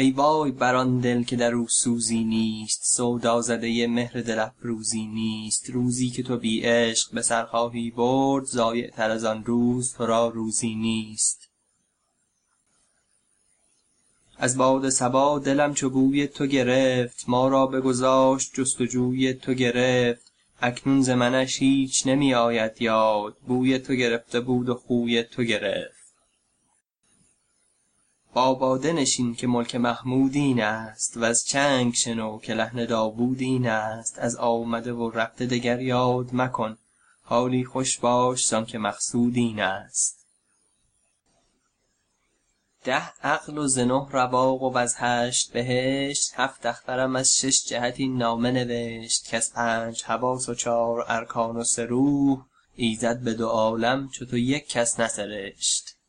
ای وای بر آن دل که در او سوزی نیست سودا زده مهر دل افروزی نیست. روزی که تو بی عشق به سر خواهی برد ضایع تر از آن روز تو را روزی نیست. از باد صبا دلم چو بوی تو گرفت ما را بگذاشت جست و جوی تو گرفت. اکنون ز منش هیچ نمی آید یاد بوی تو گرفته بود و خوی تو گرفت. با باده نشین که ملک محمود این است وز چنگ شنو که لحن داوود این است. از آمده و رفته دگر یاد مکن حالی خوش باش زانکه مقصود این است. ده عقل و ز نه رواق و وز هشت بهشت هفت اخترم از شش جهت این نامه نوشت. کز پنج حواس و چار ارکان و سه روح ایزد به دو عالم چو تو یک کس نسرشت.